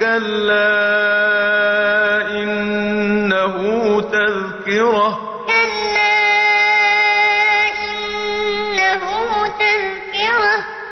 كَلَّا إِنَّهُ تَذْكِرَةٌ كَلَّا